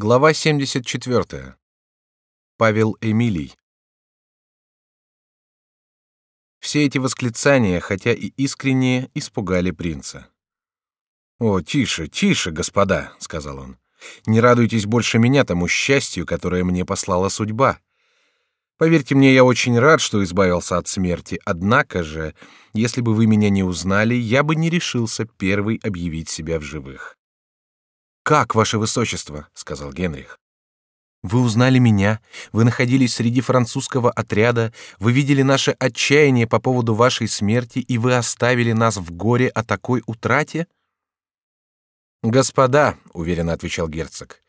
Глава 74. Павел Эмилий. Все эти восклицания, хотя и искренние, испугали принца. «О, тише, тише, господа», — сказал он. «Не радуйтесь больше меня тому счастью, которое мне послала судьба. Поверьте мне, я очень рад, что избавился от смерти, однако же, если бы вы меня не узнали, я бы не решился первый объявить себя в живых. Как, ваше высочество, сказал Генрих. Вы узнали меня, вы находились среди французского отряда, вы видели наше отчаяние по поводу вашей смерти, и вы оставили нас в горе о такой утрате? Господа, уверенно отвечал герцог,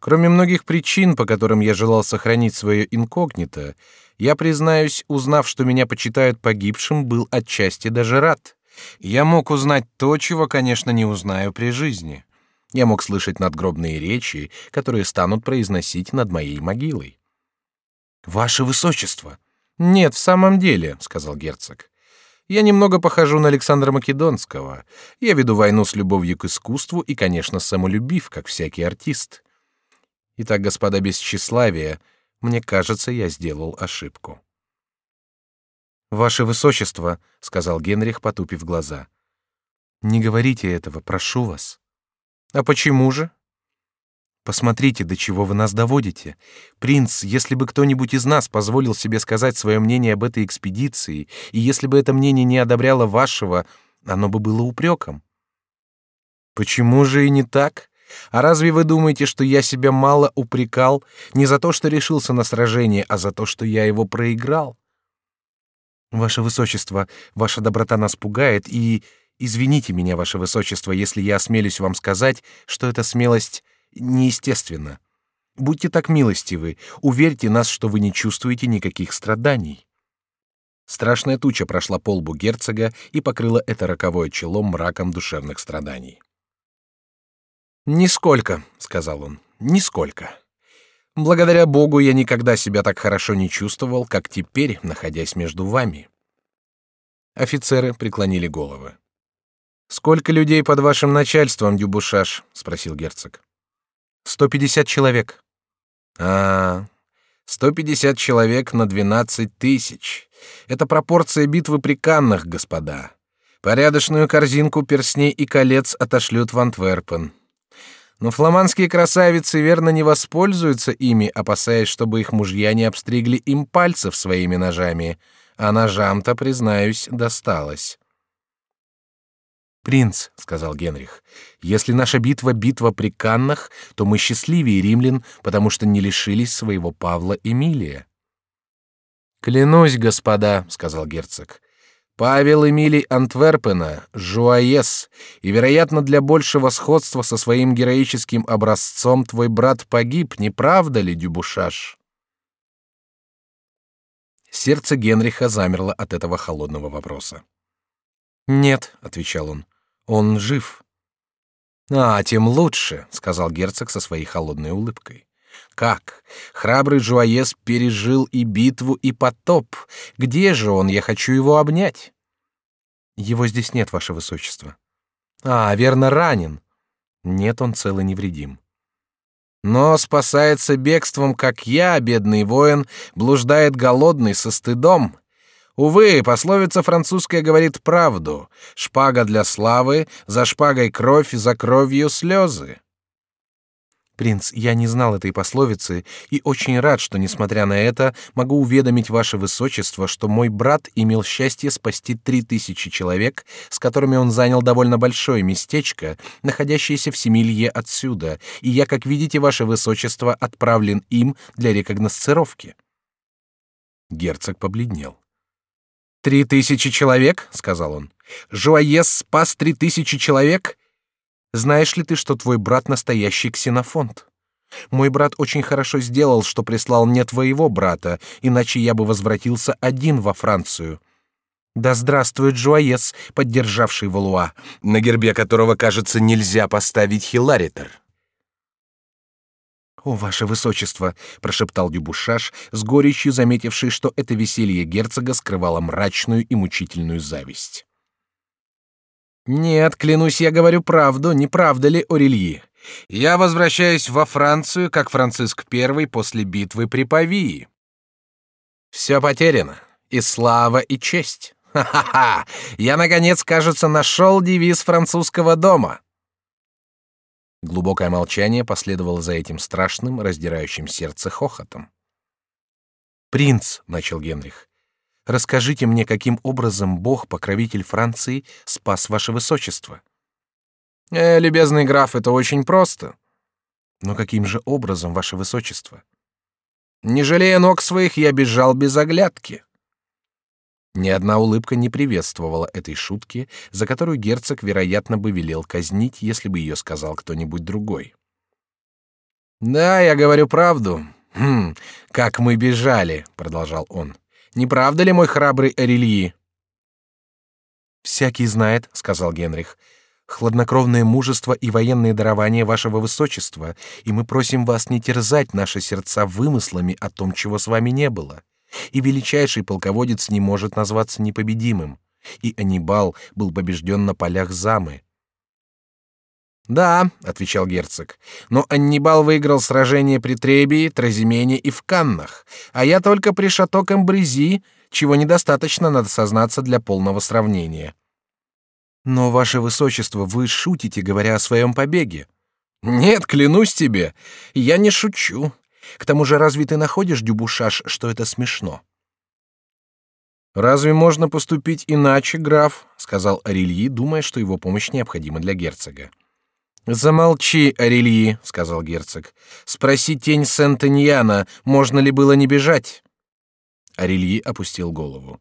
кроме многих причин, по которым я желал сохранить свое инкогнито, я признаюсь, узнав, что меня почитают погибшим, был отчасти даже рад. Я мог узнать то, чего, конечно, не узнаю при жизни. Я мог слышать надгробные речи, которые станут произносить над моей могилой. Ваше высочество. Нет, в самом деле, сказал герцог. Я немного похожу на Александра Македонского. Я веду войну с любовью к искусству и, конечно, самолюбив, как всякий артист. Итак, господа без тщеславия, мне кажется, я сделал ошибку. Ваше высочество, сказал Генрих, потупив глаза. Не говорите этого, прошу вас. А почему же? Посмотрите, до чего вы нас доводите. Принц, если бы кто-нибудь из нас позволил себе сказать свое мнение об этой экспедиции, и если бы это мнение не одобряло вашего, оно бы было упреком. Почему же и не так? А разве вы думаете, что я себя мало упрекал не за то, что решился на сражение, а за то, что я его проиграл? Ваше высочество, ваша доброта нас пугает, и Извините меня, ваше высочество, если я осмелюсь вам сказать, что эта смелость неестественна. Будьте так милостивы, уверьте нас, что вы не чувствуете никаких страданий. Страшная туча прошла по лбу герцога и покрыла это роковое чело мраком душевных страданий. «Нисколько», — сказал он, — «нисколько. Благодаря Богу я никогда себя так хорошо не чувствовал, как теперь, находясь между вами». Офицеры преклонили головы. Сколько людей под вашим начальством, Дюбушаш? – спросил герцог. Сто пятьдесят человек. А, сто пятьдесят человек на двенадцать тысяч. Это пропорция битвы при Каннах, господа. Порядочную корзинку перстней и колец отошлют в Антверпен. Но фламандские красавицы верно не воспользуются ими, опасаясь, чтобы их мужья не обстригли им пальцев своими ножами, а ножам-то, признаюсь, досталось. Принц, сказал Генрих, если наша битва битва при Каннах, то мы счастливее римлян, потому что не лишились своего Павла Эмилия. Клянусь, господа, сказал герцог. Павел Эмилий Антверпена, Жуаес, и, вероятно, для большего сходства со своим героическим образцом твой брат погиб, не правда ли, Дюбушаш? Сердце Генриха замерло от этого холодного вопроса. Нет, отвечал он. Он жив. А, тем лучше, сказал герцог со своей холодной улыбкой. Как? Храбрый Жуаес пережил и битву, и потоп. Где же он? Я хочу его обнять. Его здесь нет, ваше высочество. А, верно, ранен. Нет, он цел и невредим. Но спасается бегством, как я, бедный воин, блуждает голодный со стыдом. Увы, пословица французская говорит правду. Шпага для славы, за шпагой кровь, за кровью слезы. Принц, я не знал этой пословицы и очень рад, что, несмотря на это, могу уведомить ваше высочество, что мой брат имел счастье спасти три тысячи человек, с которыми он занял довольно большое местечко, находящееся в Семилье отсюда, и я, как видите, ваше высочество, отправлен им для рекогносцировки. Герцог побледнел. «Три тысячи человек?» — сказал он. «Жуаес спас три тысячи человек? Знаешь ли ты, что твой брат настоящий ксенофонт? Мой брат очень хорошо сделал, что прислал мне твоего брата, иначе я бы возвратился один во Францию». Да здравствует Жуаес, поддержавший Валуа, на гербе которого, кажется, нельзя поставить Хиларитер. «О, ваше высочество!» — прошептал Дюбушаш, с горечью заметивший, что это веселье герцога скрывало мрачную и мучительную зависть. «Нет, клянусь, я говорю правду, не правда ли, Орельи? Я возвращаюсь во Францию, как Франциск I после битвы при Павии. Все потеряно. И слава, и честь. Ха-ха-ха! Я, наконец, кажется, нашел девиз французского дома. Глубокое молчание последовало за этим страшным, раздирающим сердце хохотом. «Принц», — начал Генрих, — «расскажите мне, каким образом Бог, покровитель Франции, спас ваше высочество?» «Э, любезный граф, это очень просто». «Но каким же образом, ваше высочество?» «Не жалея ног своих, я бежал без оглядки». Ни одна улыбка не приветствовала этой шутки, за которую герцог, вероятно, бы велел казнить, если бы ее сказал кто-нибудь другой. «Да, я говорю правду. Хм, как мы бежали», — продолжал он. «Не правда ли, мой храбрый Орельи?» «Всякий знает», — сказал Генрих, — «хладнокровное мужество и военные дарования вашего высочества, и мы просим вас не терзать наши сердца вымыслами о том, чего с вами не было и величайший полководец не может назваться непобедимым, и Анибал был побежден на полях Замы. Да, отвечал герцог, но Аннибал выиграл сражение при Требии, Тразимене и в Каннах, а я только при шато Камбрези, чего недостаточно, надо сознаться, для полного сравнения. Но ваше высочество, вы шутите, говоря о своем побеге. Нет, клянусь тебе, я не шучу. К тому же, разве ты находишь, Дюбушаш, что это смешно? Разве можно поступить иначе, граф? сказал Арельи, думая, что его помощь необходима для герцога. Замолчи, Арельи, сказал герцог. Спроси тень Сентеньяна, можно ли было не бежать. Арельи опустил голову.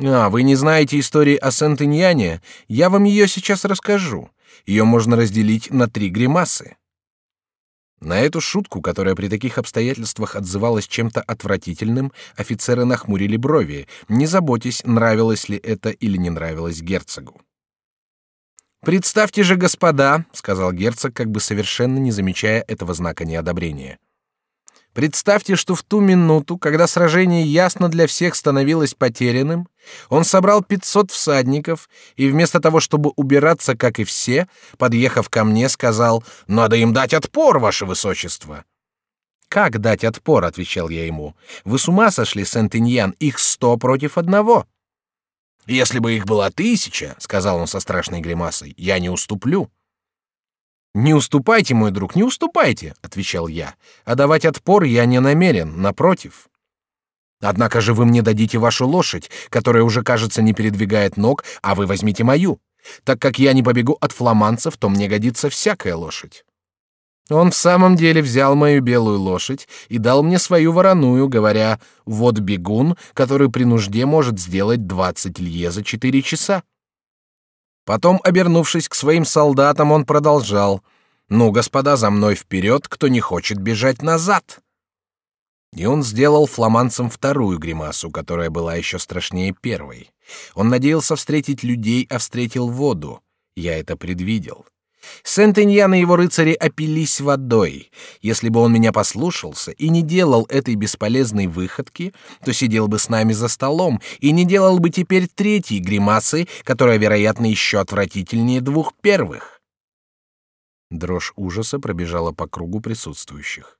А, вы не знаете истории о Сентеньяне? Я вам ее сейчас расскажу. Ее можно разделить на три гримасы. На эту шутку, которая при таких обстоятельствах отзывалась чем-то отвратительным, офицеры нахмурили брови, не заботясь, нравилось ли это или не нравилось герцогу. Представьте же, господа, сказал герцог, как бы совершенно не замечая этого знака неодобрения. Представьте, что в ту минуту, когда сражение ясно для всех становилось потерянным, он собрал 500 всадников и вместо того, чтобы убираться, как и все, подъехав ко мне, сказал: "Надо им дать отпор, ваше высочество". Как дать отпор, отвечал я ему. Вы с ума сошли, Сент-Иньян, их сто против одного. Если бы их было тысяча, сказал он со страшной гримасой, я не уступлю. Не уступайте, мой друг, не уступайте, отвечал я. А давать отпор я не намерен, напротив. Однако же вы мне дадите вашу лошадь, которая уже, кажется, не передвигает ног, а вы возьмите мою. Так как я не побегу от фламандцев, то мне годится всякая лошадь. Он в самом деле взял мою белую лошадь и дал мне свою вороную, говоря: "Вот бегун, который при нужде может сделать двадцать лье за четыре часа". Потом, обернувшись к своим солдатам, он продолжал: "Ну, господа, за мной вперед, кто не хочет бежать назад". И он сделал фламандцам вторую гримасу, которая была еще страшнее первой. Он надеялся встретить людей, а встретил воду. Я это предвидел. Сент-Эньян и его рыцари опились водой. Если бы он меня послушался и не делал этой бесполезной выходки, то сидел бы с нами за столом и не делал бы теперь третьей гримасы, которая, вероятно, еще отвратительнее двух первых. Дрожь ужаса пробежала по кругу присутствующих.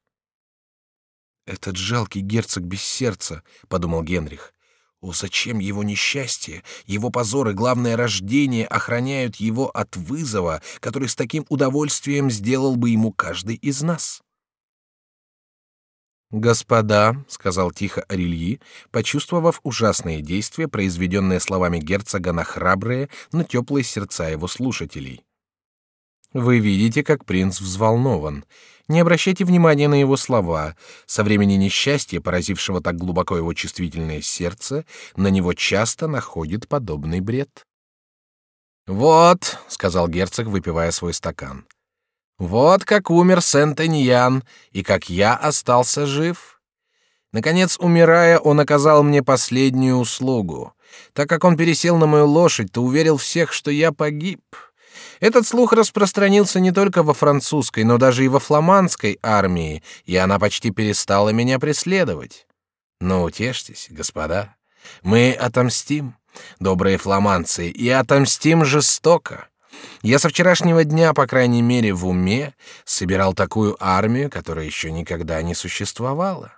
Этот жалкий герцог без сердца, подумал Генрих. О, зачем его несчастье, его позор и главное рождение охраняют его от вызова, который с таким удовольствием сделал бы ему каждый из нас? Господа, сказал тихо Арильи, почувствовав ужасные действия, произведенные словами герцога на храбрые, но теплые сердца его слушателей. Вы видите, как принц взволнован. Не обращайте внимания на его слова. Со времени несчастья, поразившего так глубоко его чувствительное сердце, на него часто находит подобный бред. Вот, сказал герцог, выпивая свой стакан. Вот как умер Сент-Эньян и как я остался жив. Наконец, умирая, он оказал мне последнюю услугу. Так как он пересел на мою лошадь, то уверил всех, что я погиб. Этот слух распространился не только во французской, но даже и во фламандской армии, и она почти перестала меня преследовать. Но утешьтесь, господа, мы отомстим, добрые фламандцы, и отомстим жестоко. Я со вчерашнего дня, по крайней мере, в уме собирал такую армию, которая еще никогда не существовала.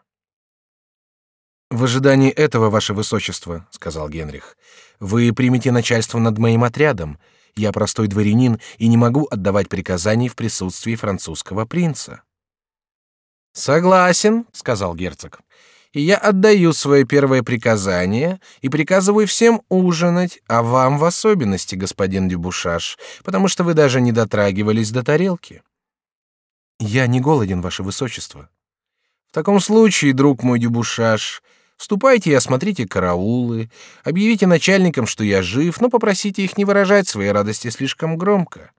В ожидании этого, ваше высочество, сказал Генрих, вы примете начальство над моим отрядом. Я простой дворянин и не могу отдавать приказаний в присутствии французского принца. Согласен, сказал герцог. И я отдаю свое первое приказание и приказываю всем ужинать, а вам в особенности, господин Дюбушаш, потому что вы даже не дотрагивались до тарелки. Я не голоден, ваше высочество. В таком случае, друг мой Дюбушаш, Ступайте и осмотрите караулы, объявите начальникам, что я жив, но попросите их не выражать своей радости слишком громко.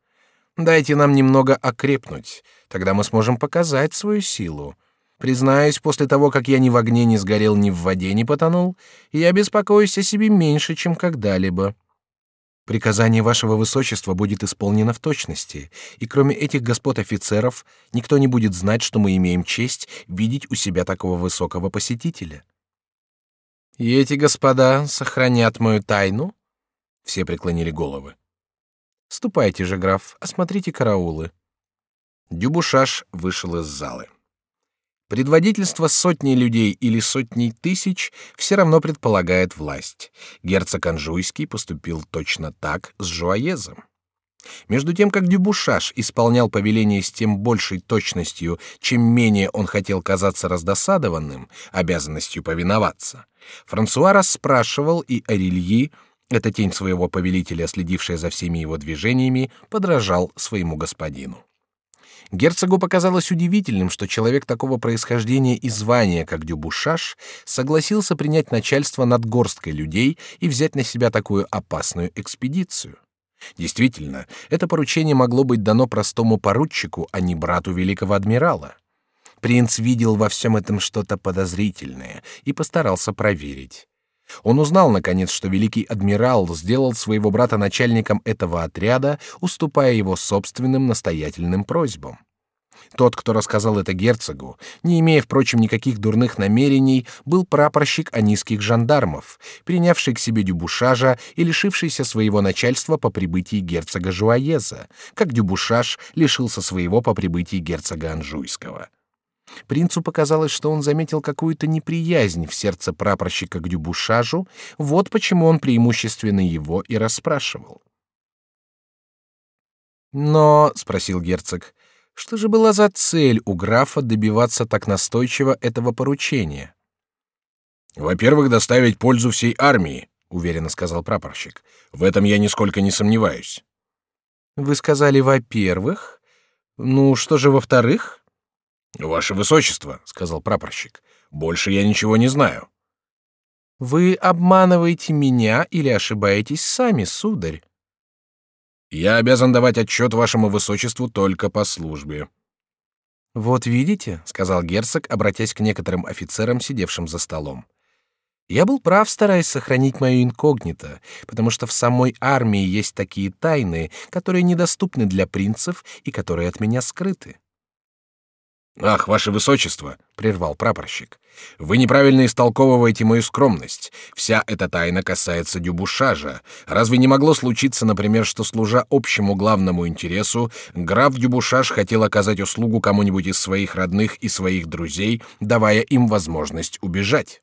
Дайте нам немного окрепнуть, тогда мы сможем показать свою силу. Признаюсь, после того, как я ни в огне не сгорел, ни в воде не потонул, я беспокоюсь о себе меньше, чем когда-либо. Приказание вашего высочества будет исполнено в точности, и кроме этих господ офицеров никто не будет знать, что мы имеем честь видеть у себя такого высокого посетителя. И эти господа сохранят мою тайну? Все преклонили головы. Ступайте же, граф, осмотрите караулы. Дюбушаш вышел из залы. Предводительство сотни людей или сотней тысяч все равно предполагает власть. Герцог Анжуйский поступил точно так с Жуаезом. Между тем, как Дюбушаш исполнял повеление с тем большей точностью, чем менее он хотел казаться раздосадованным обязанностью повиноваться, Франсуа расспрашивал, и Арильи, эта тень своего повелителя, следившая за всеми его движениями, подражал своему господину. Герцогу показалось удивительным, что человек такого происхождения и звания, как Дюбушаш, согласился принять начальство над горсткой людей и взять на себя такую опасную экспедицию. Действительно, это поручение могло быть дано простому поручику, а не брату великого адмирала. Принц видел во всем этом что-то подозрительное и постарался проверить. Он узнал, наконец, что великий адмирал сделал своего брата начальником этого отряда, уступая его собственным настоятельным просьбам. Тот, кто рассказал это герцогу, не имея, впрочем, никаких дурных намерений, был прапорщик анийских жандармов, принявший к себе Дюбушажа и лишившийся своего начальства по прибытии герцога Жуаеза, как Дюбушаж лишился своего по прибытии герцога Анжуйского. Принцу показалось, что он заметил какую-то неприязнь в сердце прапорщика к Дюбушажу, вот почему он преимущественно его и расспрашивал. «Но», — спросил герцог, — «что же была за цель у графа добиваться так настойчиво этого поручения?» «Во-первых, доставить пользу всей армии», — уверенно сказал прапорщик. «В этом я нисколько не сомневаюсь». «Вы сказали, во-первых? Ну, что же во-вторых?» Ваше высочество, сказал прапорщик, больше я ничего не знаю. Вы обманываете меня или ошибаетесь сами, сударь? Я обязан давать отчет вашему высочеству только по службе. Вот видите, сказал герцог, обратясь к некоторым офицерам, сидевшим за столом. Я был прав, стараясь сохранить мое инкогнито, потому что в самой армии есть такие тайны, которые недоступны для принцев и которые от меня скрыты. Ах, ваше высочество, прервал прапорщик. Вы неправильно истолковываете мою скромность. Вся эта тайна касается Дюбушажа. Разве не могло случиться, например, что служа общему главному интересу, граф Дюбушаж хотел оказать услугу кому-нибудь из своих родных и своих друзей, давая им возможность убежать?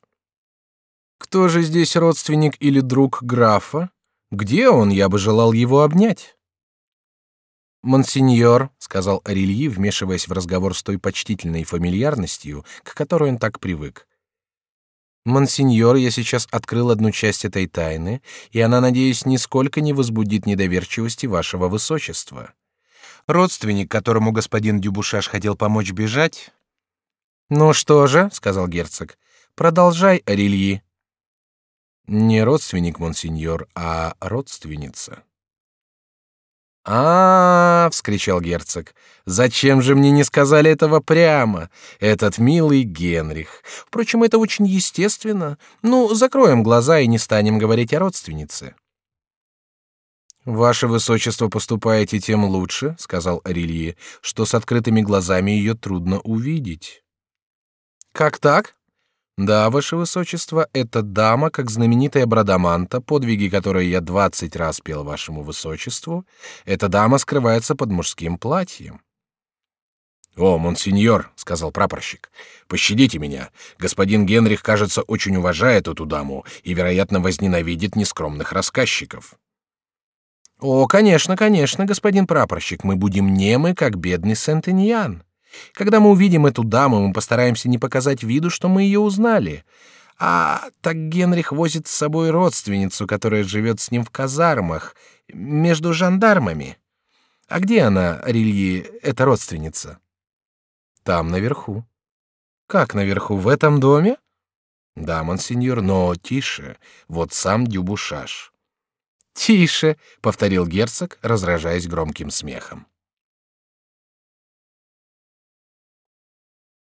Кто же здесь родственник или друг графа? Где он? Я бы желал его обнять. Монсеньор, сказал Арильи, вмешиваясь в разговор с той почтительной фамильярностью, к которой он так привык. Монсеньор, я сейчас открыл одну часть этой тайны, и она, надеюсь, нисколько не возбудит недоверчивости вашего высочества. Родственник, которому господин Дюбушаш хотел помочь бежать. Ну что же, сказал герцог, продолжай, Арильи. Не родственник, монсеньор, а родственница. А, -а, -а вскричал герцог. Зачем же мне не сказали этого прямо? Этот милый Генрих. Впрочем, это очень естественно. Ну, закроем глаза и не станем говорить о родственнице. Ваше высочество поступаете тем лучше, сказал Арилье, что с открытыми глазами ее трудно увидеть. Как так? Да, ваше высочество, эта дама, как знаменитая Брадаманта, подвиги которой я двадцать раз пел вашему высочеству, эта дама скрывается под мужским платьем. О, монсеньор, сказал прапорщик, пощадите меня. Господин Генрих, кажется, очень уважает эту даму и, вероятно, возненавидит нескромных рассказчиков. О, конечно, конечно, господин прапорщик, мы будем немы, как бедный Сент-Иньян. Когда мы увидим эту даму, мы постараемся не показать виду, что мы ее узнали. А так Генрих возит с собой родственницу, которая живет с ним в казармах, между жандармами. А где она, Рильи, эта родственница? Там, наверху. Как наверху, в этом доме? Да, монсеньор, но тише, вот сам Дюбушаш. Тише, повторил герцог, разражаясь громким смехом.